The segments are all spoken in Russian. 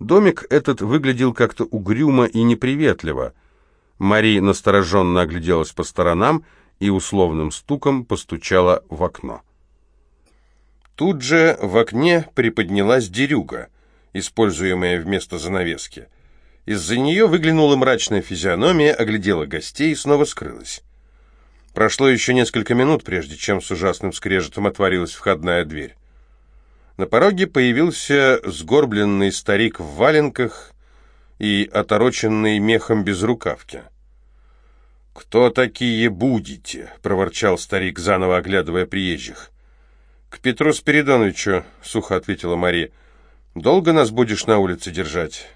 Домик этот выглядел как-то угрюмо и неприветливо. Мари настороженно огляделась по сторонам и условным стуком постучала в окно. Тут же в окне приподнялась дерюга, используемая вместо занавески. Из-за нее выглянула мрачная физиономия, оглядела гостей и снова скрылась. Прошло еще несколько минут, прежде чем с ужасным скрежетом отворилась входная дверь. На пороге появился сгорбленный старик в валенках и отороченный мехом без рукавки. «Кто такие будете?» — проворчал старик, заново оглядывая приезжих. «К Петру Спиридоновичу», — сухо ответила Мария. «Долго нас будешь на улице держать?»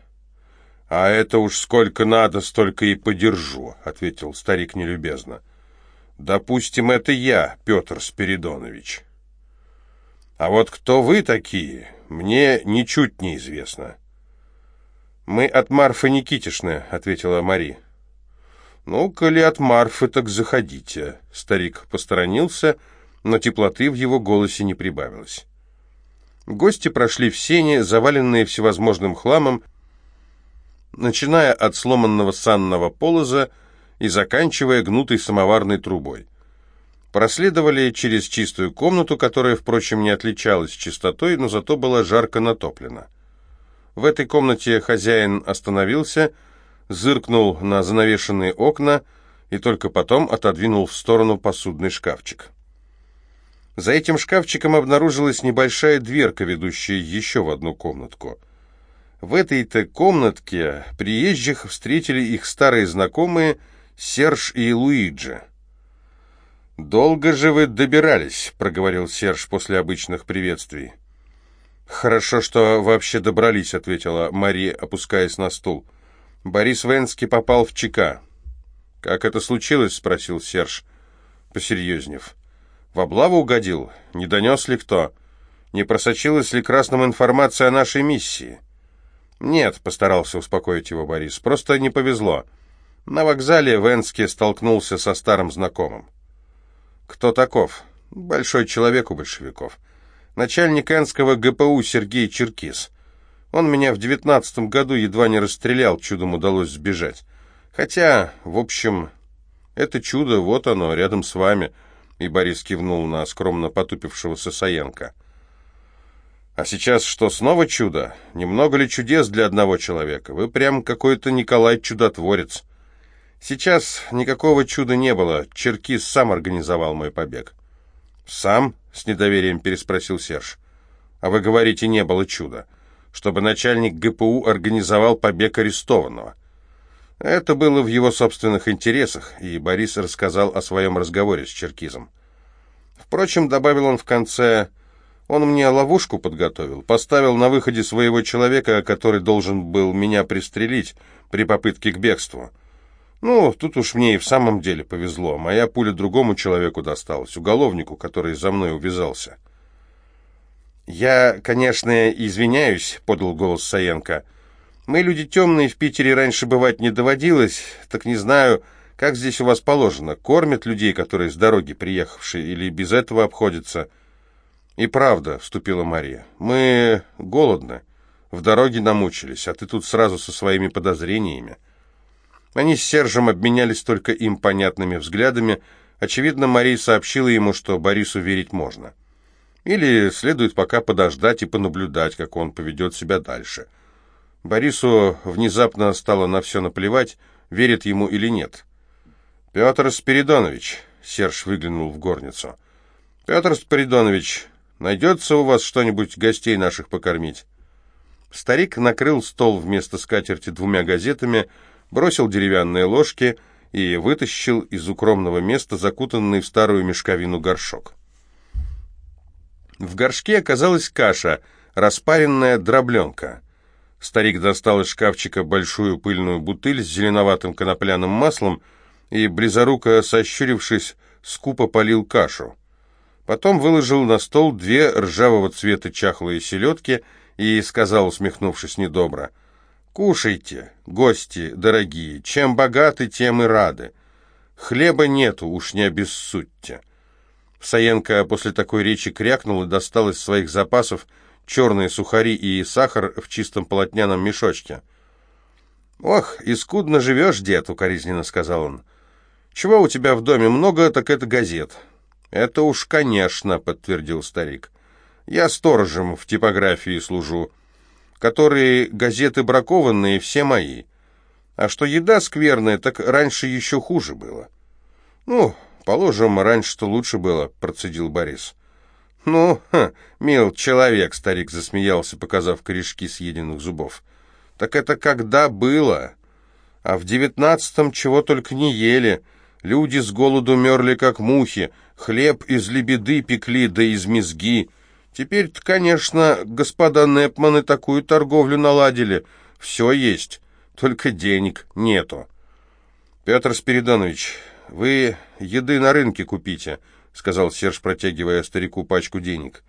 «А это уж сколько надо, столько и подержу», — ответил старик нелюбезно. «Допустим, это я, Петр Спиридонович». А вот кто вы такие, мне ничуть не известно. «Мы от Марфы Никитишны», — ответила Мари. «Ну, коли от Марфы, так заходите». Старик посторонился, но теплоты в его голосе не прибавилось. Гости прошли в сени, заваленные всевозможным хламом, начиная от сломанного санного полоза и заканчивая гнутой самоварной трубой. Проследовали через чистую комнату, которая, впрочем, не отличалась чистотой, но зато была жарко натоплена. В этой комнате хозяин остановился, зыркнул на занавешенные окна и только потом отодвинул в сторону посудный шкафчик. За этим шкафчиком обнаружилась небольшая дверка, ведущая еще в одну комнатку. В этой-то комнатке приезжих встретили их старые знакомые Серж и Луиджи. «Долго же вы добирались», — проговорил Серж после обычных приветствий. «Хорошо, что вообще добрались», — ответила Мари, опускаясь на стул. «Борис Венский попал в ЧК». «Как это случилось?» — спросил Серж, посерьезнев. «В облаву угодил? Не донес ли кто? Не просочилась ли красным информация о нашей миссии?» «Нет», — постарался успокоить его Борис, — «просто не повезло. На вокзале Венский столкнулся со старым знакомым». Кто таков? Большой человек у большевиков. Начальник Энского ГПУ Сергей Черкис. Он меня в девятнадцатом году едва не расстрелял, чудом удалось сбежать. Хотя, в общем, это чудо, вот оно, рядом с вами. И Борис кивнул на скромно потупившегося Саенко. А сейчас что, снова чудо? Немного ли чудес для одного человека? Вы прям какой-то Николай Чудотворец. Сейчас никакого чуда не было. Черкис сам организовал мой побег. «Сам?» — с недоверием переспросил Серж. «А вы говорите, не было чуда. Чтобы начальник ГПУ организовал побег арестованного». Это было в его собственных интересах, и Борис рассказал о своем разговоре с Черкизом. Впрочем, добавил он в конце, он мне ловушку подготовил, поставил на выходе своего человека, который должен был меня пристрелить при попытке к бегству. Ну, тут уж мне и в самом деле повезло. Моя пуля другому человеку досталась, уголовнику, который за мной увязался. «Я, конечно, извиняюсь», — подал голос Саенко. «Мы люди темные, в Питере раньше бывать не доводилось, так не знаю, как здесь у вас положено. Кормят людей, которые с дороги приехавшие, или без этого обходятся?» «И правда», — вступила Мария, — «мы голодны, в дороге намучились, а ты тут сразу со своими подозрениями». Они с Сержем обменялись только им понятными взглядами. Очевидно, Мария сообщила ему, что Борису верить можно. Или следует пока подождать и понаблюдать, как он поведет себя дальше. Борису внезапно стало на все наплевать, верит ему или нет. «Петр Спиридонович», — Серж выглянул в горницу, — «Петр Спиридонович, найдется у вас что-нибудь гостей наших покормить?» Старик накрыл стол вместо скатерти двумя газетами — бросил деревянные ложки и вытащил из укромного места закутанный в старую мешковину горшок. В горшке оказалась каша, распаренная дробленка. Старик достал из шкафчика большую пыльную бутыль с зеленоватым конопляным маслом и, близоруко сощурившись, скупо полил кашу. Потом выложил на стол две ржавого цвета чахлые селедки и сказал, усмехнувшись недобро — Кушайте, гости дорогие, чем богаты, тем и рады. Хлеба нету, уж не обессудьте. Саенко после такой речи крякнул и достал из своих запасов черные сухари и сахар в чистом полотняном мешочке. «Ох, и скудно живешь, дед», — укоризненно сказал он. «Чего у тебя в доме много, так это газет». «Это уж, конечно», — подтвердил старик. «Я сторожем в типографии служу, которые газеты бракованные, все мои. А что еда скверная, так раньше еще хуже было». «Ну, положим, раньше-то лучше было», — процедил Борис. «Ну, ха, мил человек», — старик засмеялся, показав корешки съеденных зубов. «Так это когда было? А в девятнадцатом чего только не ели. Люди с голоду мерли, как мухи, хлеб из лебеды пекли, да из мезги. Теперь-то, конечно, господа Непманы такую торговлю наладили. Все есть, только денег нету». «Петр Спиридонович, вы еды на рынке купите», — сказал Серж, протягивая старику пачку денег.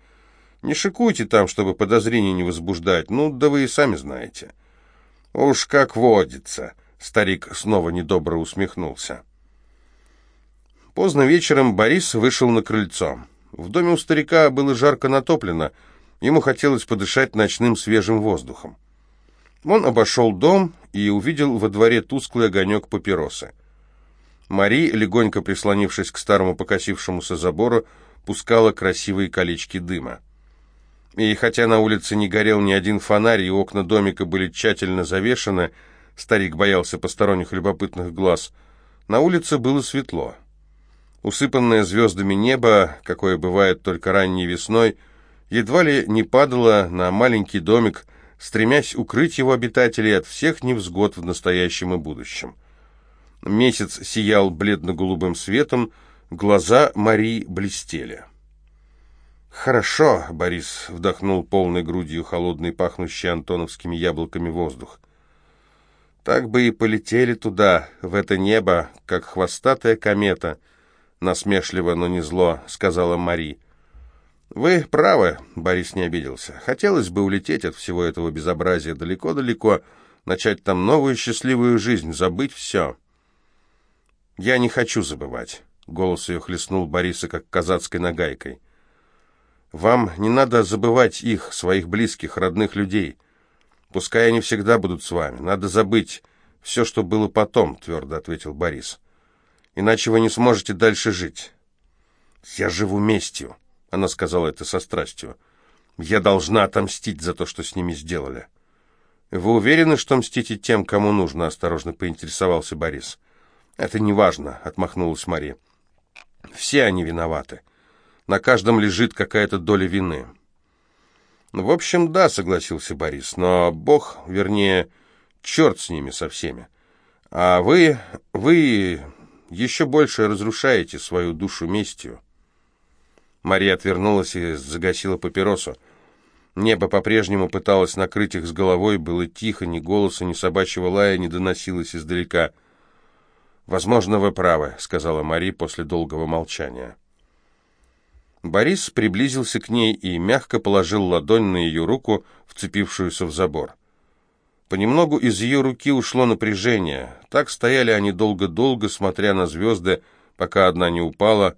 «Не шикуйте там, чтобы подозрений не возбуждать. Ну, да вы и сами знаете». «Уж как водится», — старик снова недобро усмехнулся. Поздно вечером Борис вышел на крыльцо. В доме у старика было жарко натоплено, ему хотелось подышать ночным свежим воздухом. Он обошел дом и увидел во дворе тусклый огонек папиросы. Мари, легонько прислонившись к старому покосившемуся забору, пускала красивые колечки дыма. И хотя на улице не горел ни один фонарь, и окна домика были тщательно завешаны, старик боялся посторонних любопытных глаз, на улице было светло. Усыпанное звездами небо, какое бывает только ранней весной, едва ли не падало на маленький домик, стремясь укрыть его обитателей от всех невзгод в настоящем и будущем. Месяц сиял бледно-голубым светом, глаза Марии блестели. «Хорошо», — Борис вдохнул полной грудью холодный, пахнущий антоновскими яблоками воздух. «Так бы и полетели туда, в это небо, как хвостатая комета», — насмешливо, но не зло, — сказала Мари. «Вы правы», — Борис не обиделся. «Хотелось бы улететь от всего этого безобразия далеко-далеко, начать там новую счастливую жизнь, забыть все». «Я не хочу забывать», — голос ее хлестнул Бориса, как казацкой нагайкой. «Вам не надо забывать их, своих близких, родных людей. Пускай они всегда будут с вами. Надо забыть все, что было потом», — твердо ответил Борис. «Иначе вы не сможете дальше жить». «Я живу местью», — она сказала это со страстью. «Я должна отомстить за то, что с ними сделали». «Вы уверены, что мстите тем, кому нужно?» — осторожно поинтересовался Борис. «Это не важно», — отмахнулась Мария. «Все они виноваты. На каждом лежит какая-то доля вины». «В общем, да», — согласился Борис, «но Бог, вернее, черт с ними со всеми. А вы, вы еще больше разрушаете свою душу местью». Мария отвернулась и загасила папиросу. Небо по-прежнему пыталось накрыть их с головой, было тихо, ни голоса, ни собачьего лая не доносилось издалека — «Возможно, вы правы», — сказала Мари после долгого молчания. Борис приблизился к ней и мягко положил ладонь на ее руку, вцепившуюся в забор. Понемногу из ее руки ушло напряжение. Так стояли они долго-долго, смотря на звезды, пока одна не упала.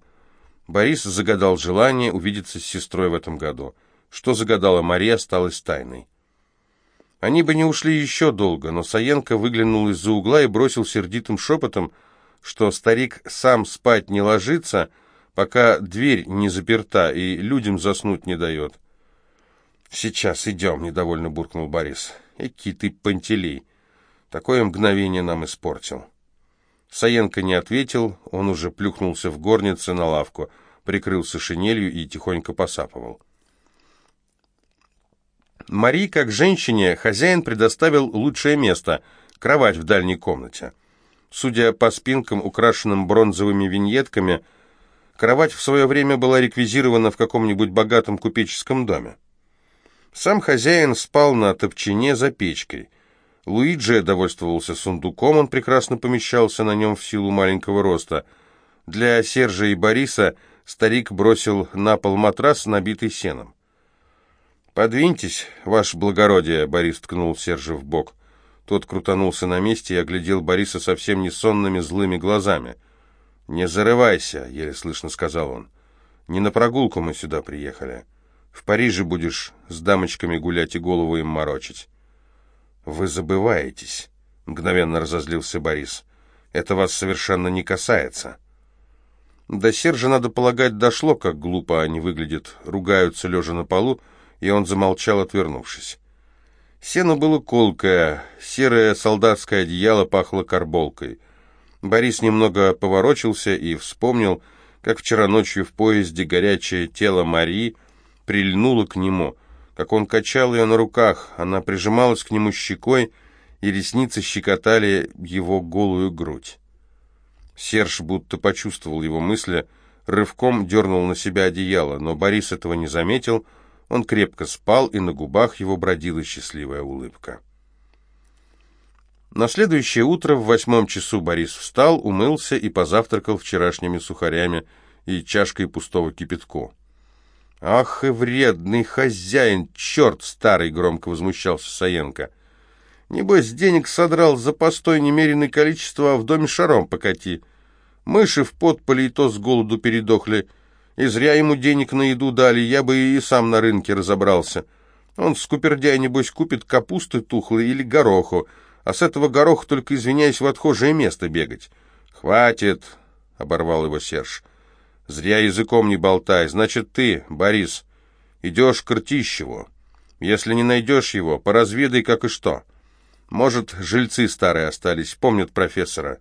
Борис загадал желание увидеться с сестрой в этом году. Что загадала Мария, осталось тайной. Они бы не ушли еще долго, но Саенко выглянул из-за угла и бросил сердитым шепотом, что старик сам спать не ложится, пока дверь не заперта и людям заснуть не дает. «Сейчас идем», — недовольно буркнул Борис. «Эки ты, Пантелей! Такое мгновение нам испортил». Саенко не ответил, он уже плюхнулся в горнице на лавку, прикрылся шинелью и тихонько посапывал. Мари, как женщине, хозяин предоставил лучшее место — кровать в дальней комнате. Судя по спинкам, украшенным бронзовыми виньетками, кровать в свое время была реквизирована в каком-нибудь богатом купеческом доме. Сам хозяин спал на топчине за печкой. Луиджи довольствовался сундуком, он прекрасно помещался на нем в силу маленького роста. Для Сержа и Бориса старик бросил на пол матрас, набитый сеном. «Подвиньтесь, ваше благородие», — Борис ткнул Сержа в бок. Тот крутанулся на месте и оглядел Бориса совсем не сонными злыми глазами. «Не зарывайся», — еле слышно сказал он. «Не на прогулку мы сюда приехали. В Париже будешь с дамочками гулять и голову им морочить». «Вы забываетесь», — мгновенно разозлился Борис. «Это вас совершенно не касается». До Сержа, надо полагать, дошло, как глупо они выглядят, ругаются лежа на полу, и он замолчал, отвернувшись. Сено было колкое, серое солдатское одеяло пахло карболкой. Борис немного поворочился и вспомнил, как вчера ночью в поезде горячее тело Марии прильнуло к нему, как он качал ее на руках, она прижималась к нему щекой, и ресницы щекотали его голую грудь. Серж будто почувствовал его мысли, рывком дернул на себя одеяло, но Борис этого не заметил, он крепко спал, и на губах его бродила счастливая улыбка. На следующее утро в восьмом часу Борис встал, умылся и позавтракал вчерашними сухарями и чашкой пустого кипятку. «Ах и вредный хозяин, черт старый!» — громко возмущался Саенко. «Небось, денег содрал за постой немеренное количество, а в доме шаром покати. Мыши в подполе и то с голоду передохли. И зря ему денег на еду дали, я бы и сам на рынке разобрался. Он скупердяй, небось, купит капусты тухлой или гороху, а с этого гороха только, извиняюсь, в отхожее место бегать. «Хватит!» — оборвал его Серж. «Зря языком не болтай. Значит, ты, Борис, идешь к Ртищеву. Если не найдешь его, поразведай, как и что. Может, жильцы старые остались, помнят профессора».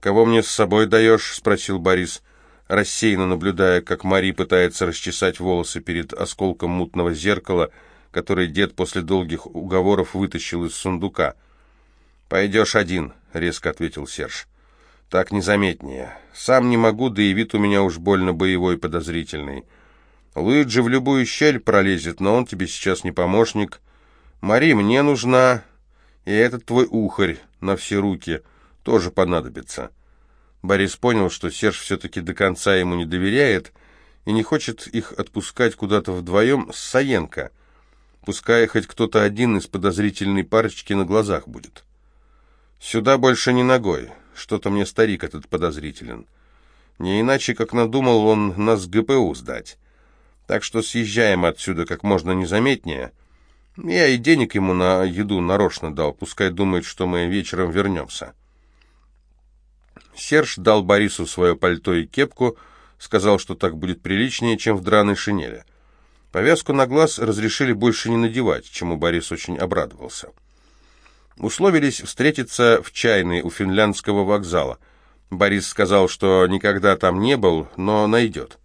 «Кого мне с собой даешь?» — спросил Борис рассеянно наблюдая, как Мари пытается расчесать волосы перед осколком мутного зеркала, который дед после долгих уговоров вытащил из сундука. «Пойдешь один», — резко ответил Серж. «Так незаметнее. Сам не могу, да и вид у меня уж больно боевой и подозрительный. Луиджи в любую щель пролезет, но он тебе сейчас не помощник. Мари мне нужна, и этот твой ухарь на все руки тоже понадобится». Борис понял, что Серж все-таки до конца ему не доверяет и не хочет их отпускать куда-то вдвоем с Саенко, пускай хоть кто-то один из подозрительной парочки на глазах будет. «Сюда больше не ногой. Что-то мне старик этот подозрителен. Не иначе, как надумал он нас ГПУ сдать. Так что съезжаем отсюда как можно незаметнее. Я и денег ему на еду нарочно дал, пускай думает, что мы вечером вернемся». Серж дал Борису свое пальто и кепку, сказал, что так будет приличнее, чем в драной шинели. Повязку на глаз разрешили больше не надевать, чему Борис очень обрадовался. Условились встретиться в чайной у финляндского вокзала. Борис сказал, что никогда там не был, но найдет.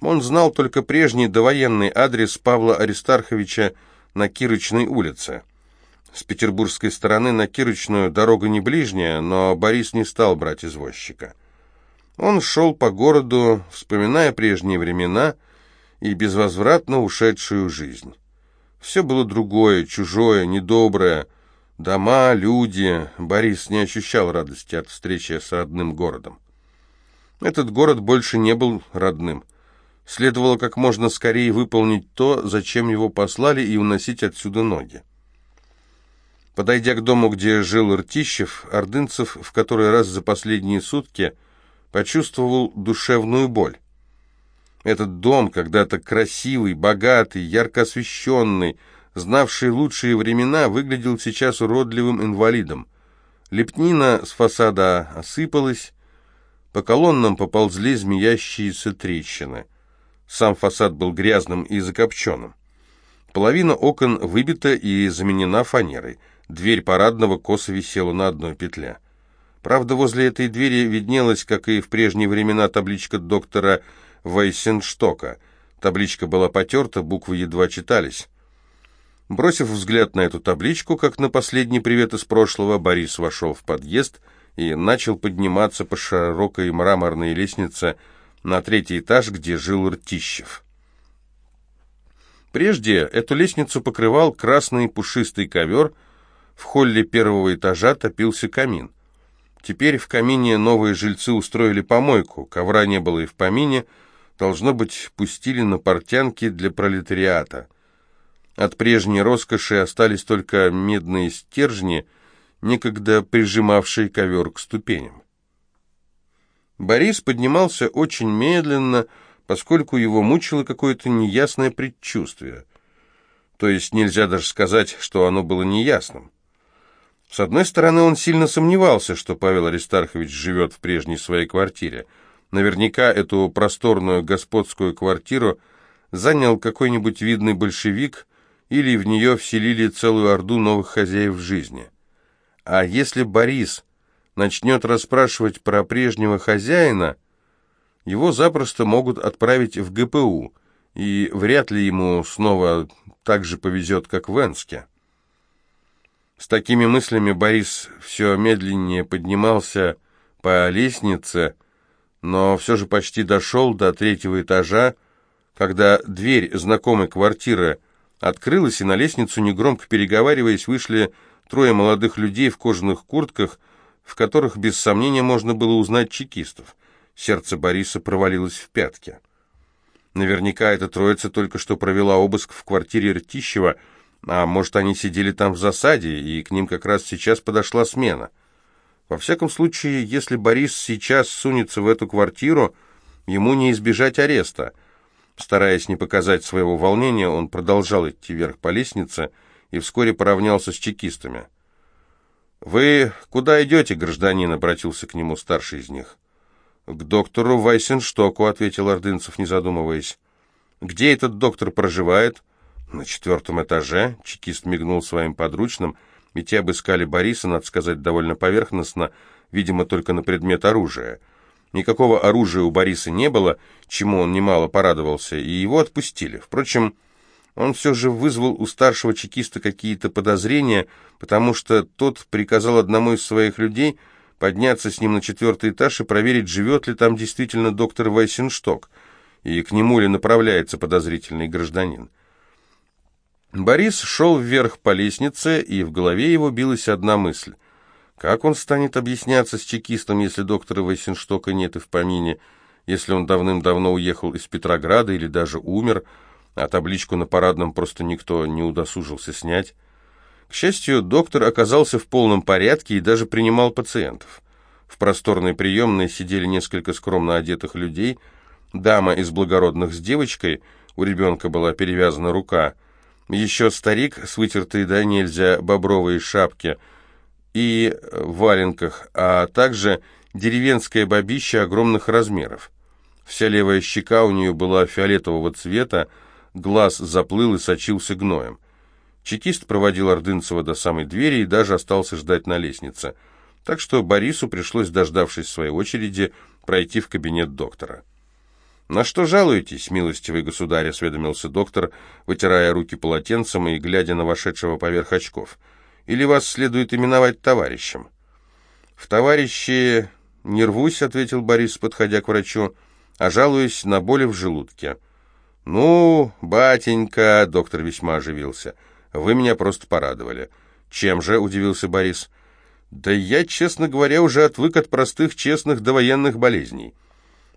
Он знал только прежний довоенный адрес Павла Аристарховича на Кирочной улице. С петербургской стороны на Кирочную дорога не ближняя, но Борис не стал брать извозчика. Он шел по городу, вспоминая прежние времена и безвозвратно ушедшую жизнь. Все было другое, чужое, недоброе. Дома, люди. Борис не ощущал радости от встречи с родным городом. Этот город больше не был родным. Следовало как можно скорее выполнить то, зачем его послали, и уносить отсюда ноги. Подойдя к дому, где жил Ртищев, Ордынцев в который раз за последние сутки почувствовал душевную боль. Этот дом, когда-то красивый, богатый, ярко освещенный, знавший лучшие времена, выглядел сейчас уродливым инвалидом. Лепнина с фасада осыпалась, по колоннам поползли змеящиеся трещины. Сам фасад был грязным и закопченным. Половина окон выбита и заменена фанерой. Дверь парадного косо висела на одной петле. Правда, возле этой двери виднелась, как и в прежние времена, табличка доктора Вайсенштока. Табличка была потерта, буквы едва читались. Бросив взгляд на эту табличку, как на последний привет из прошлого, Борис вошел в подъезд и начал подниматься по широкой мраморной лестнице на третий этаж, где жил Ртищев. Прежде эту лестницу покрывал красный пушистый ковер – в холле первого этажа топился камин. Теперь в камине новые жильцы устроили помойку, ковра не было и в помине, должно быть, пустили на портянки для пролетариата. От прежней роскоши остались только медные стержни, некогда прижимавшие ковер к ступеням. Борис поднимался очень медленно, поскольку его мучило какое-то неясное предчувствие. То есть нельзя даже сказать, что оно было неясным. С одной стороны, он сильно сомневался, что Павел Аристархович живет в прежней своей квартире. Наверняка эту просторную господскую квартиру занял какой-нибудь видный большевик, или в нее вселили целую орду новых хозяев жизни. А если Борис начнет расспрашивать про прежнего хозяина, его запросто могут отправить в ГПУ, и вряд ли ему снова так же повезет, как в Энске. С такими мыслями Борис все медленнее поднимался по лестнице, но все же почти дошел до третьего этажа, когда дверь знакомой квартиры открылась, и на лестницу, негромко переговариваясь, вышли трое молодых людей в кожаных куртках, в которых без сомнения можно было узнать чекистов. Сердце Бориса провалилось в пятки. Наверняка эта троица только что провела обыск в квартире Ртищева, а может, они сидели там в засаде, и к ним как раз сейчас подошла смена. Во всяком случае, если Борис сейчас сунется в эту квартиру, ему не избежать ареста. Стараясь не показать своего волнения, он продолжал идти вверх по лестнице и вскоре поравнялся с чекистами. «Вы куда идете, гражданин?» — обратился к нему старший из них. «К доктору Вайсенштоку», — ответил Ордынцев, не задумываясь. «Где этот доктор проживает?» «На четвертом этаже», — чекист мигнул своим подручным, и те обыскали Бориса, надо сказать, довольно поверхностно, видимо, только на предмет оружия. Никакого оружия у Бориса не было, чему он немало порадовался, и его отпустили. Впрочем, он все же вызвал у старшего чекиста какие-то подозрения, потому что тот приказал одному из своих людей подняться с ним на четвертый этаж и проверить, живет ли там действительно доктор Вайсеншток, и к нему ли направляется подозрительный гражданин. Борис шел вверх по лестнице, и в голове его билась одна мысль. Как он станет объясняться с чекистом, если доктора Вайсенштока нет и в помине, если он давным-давно уехал из Петрограда или даже умер, а табличку на парадном просто никто не удосужился снять? К счастью, доктор оказался в полном порядке и даже принимал пациентов. В просторной приемной сидели несколько скромно одетых людей, дама из благородных с девочкой, у ребенка была перевязана рука – еще старик с вытертой до нельзя бобровой шапки и валенках, а также деревенская бабища огромных размеров. Вся левая щека у нее была фиолетового цвета, глаз заплыл и сочился гноем. Чекист проводил Ордынцева до самой двери и даже остался ждать на лестнице. Так что Борису пришлось, дождавшись своей очереди, пройти в кабинет доктора. «На что жалуетесь, милостивый государь?» — осведомился доктор, вытирая руки полотенцем и глядя на вошедшего поверх очков. «Или вас следует именовать товарищем?» «В товарищи не рвусь», — ответил Борис, подходя к врачу, — «а жалуюсь на боли в желудке». «Ну, батенька», — доктор весьма оживился, — «вы меня просто порадовали». «Чем же?» — удивился Борис. «Да я, честно говоря, уже отвык от простых, честных довоенных болезней».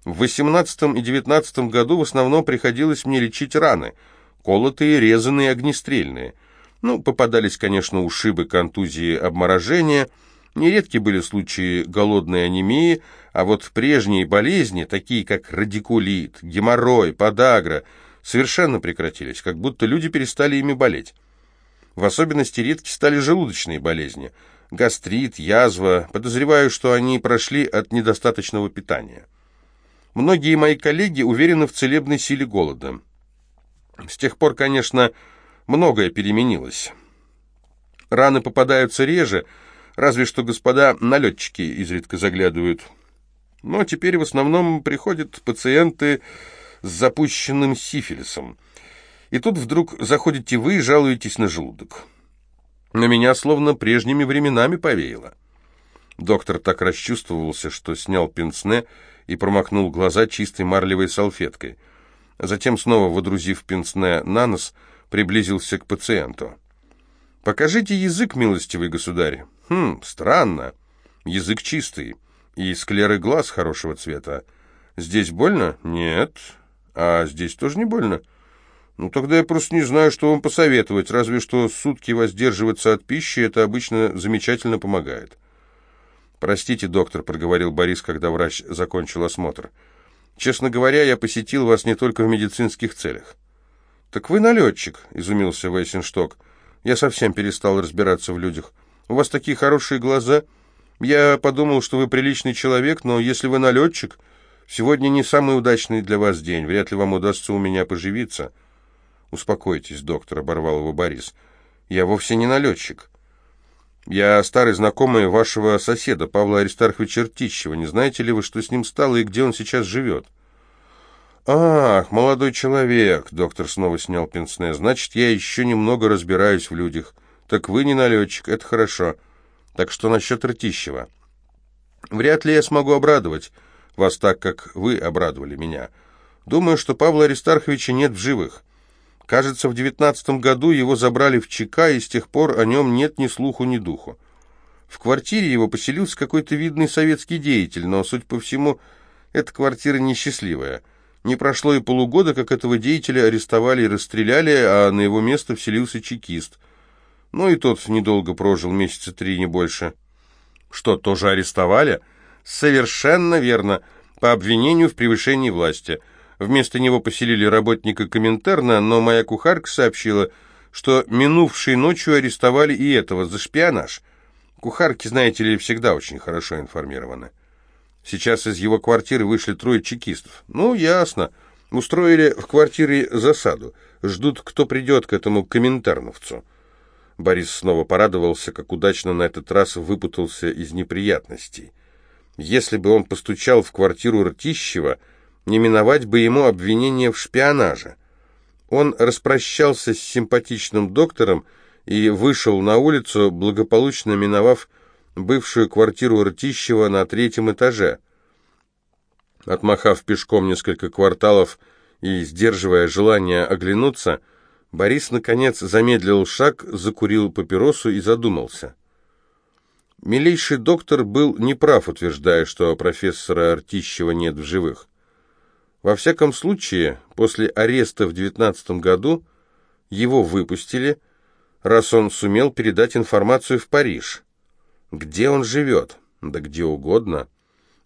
В 18 и 19 году в основном приходилось мне лечить раны, колотые, резаные, огнестрельные. Ну, попадались, конечно, ушибы, контузии, обморожения. Нередки были случаи голодной анемии, а вот прежние болезни, такие как радикулит, геморрой, подагра, совершенно прекратились, как будто люди перестали ими болеть. В особенности редки стали желудочные болезни. Гастрит, язва. Подозреваю, что они прошли от недостаточного питания. Многие мои коллеги уверены в целебной силе голода. С тех пор, конечно, многое переменилось. Раны попадаются реже, разве что господа налетчики изредка заглядывают. Но теперь в основном приходят пациенты с запущенным сифилисом. И тут вдруг заходите вы и жалуетесь на желудок. На меня словно прежними временами повеяло. Доктор так расчувствовался, что снял пенсне и промокнул глаза чистой марлевой салфеткой. Затем, снова водрузив пенсне на нос, приблизился к пациенту. «Покажите язык, милостивый государь». «Хм, странно. Язык чистый. И склеры глаз хорошего цвета. Здесь больно? Нет. А здесь тоже не больно?» «Ну, тогда я просто не знаю, что вам посоветовать, разве что сутки воздерживаться от пищи, это обычно замечательно помогает». «Простите, доктор», — проговорил Борис, когда врач закончил осмотр. Честно говоря, я посетил вас не только в медицинских целях». «Так вы налетчик», — изумился Вейсеншток. «Я совсем перестал разбираться в людях. У вас такие хорошие глаза. Я подумал, что вы приличный человек, но если вы налетчик, сегодня не самый удачный для вас день. Вряд ли вам удастся у меня поживиться». «Успокойтесь, доктор», — оборвал его Борис. «Я вовсе не налетчик. Я старый знакомый вашего соседа, Павла Аристарховича Ртищева. Не знаете ли вы, что с ним стало и где он сейчас живет?» «Ах, молодой человек!» — доктор снова снял пенсне. «Значит, я еще немного разбираюсь в людях. Так вы не налетчик, это хорошо. Так что насчет Ртищева?» «Вряд ли я смогу обрадовать вас так, как вы обрадовали меня. Думаю, что Павла Аристарховича нет в живых. Кажется, в девятнадцатом году его забрали в ЧК, и с тех пор о нем нет ни слуху, ни духу. В квартире его поселился какой-то видный советский деятель, но, судя по всему, эта квартира несчастливая. Не прошло и полугода, как этого деятеля арестовали и расстреляли, а на его место вселился чекист. Ну и тот недолго прожил, месяца три, не больше. Что, тоже арестовали? Совершенно верно, по обвинению в превышении власти – Вместо него поселили работника Коминтерна, но моя кухарка сообщила, что минувшей ночью арестовали и этого за шпионаж. Кухарки, знаете ли, всегда очень хорошо информированы. Сейчас из его квартиры вышли трое чекистов. Ну, ясно. Устроили в квартире засаду. Ждут, кто придет к этому коминтерновцу. Борис снова порадовался, как удачно на этот раз выпутался из неприятностей. Если бы он постучал в квартиру Ртищева, не миновать бы ему обвинения в шпионаже. Он распрощался с симпатичным доктором и вышел на улицу, благополучно миновав бывшую квартиру Ртищева на третьем этаже. Отмахав пешком несколько кварталов и сдерживая желание оглянуться, Борис, наконец, замедлил шаг, закурил папиросу и задумался. Милейший доктор был неправ, утверждая, что профессора Артищева нет в живых. Во всяком случае, после ареста в 19 году его выпустили, раз он сумел передать информацию в Париж. Где он живет? Да где угодно.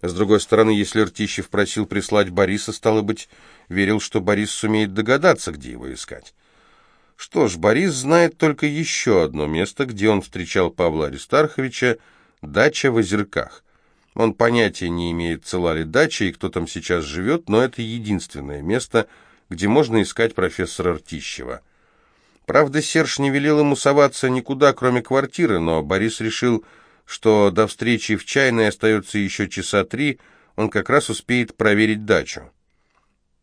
С другой стороны, если Ртищев просил прислать Бориса, стало быть, верил, что Борис сумеет догадаться, где его искать. Что ж, Борис знает только еще одно место, где он встречал Павла Аристарховича, дача в Озерках. Он понятия не имеет, цела ли дача и кто там сейчас живет, но это единственное место, где можно искать профессора Ртищева. Правда, Серж не велел ему соваться никуда, кроме квартиры, но Борис решил, что до встречи в чайной остается еще часа три, он как раз успеет проверить дачу.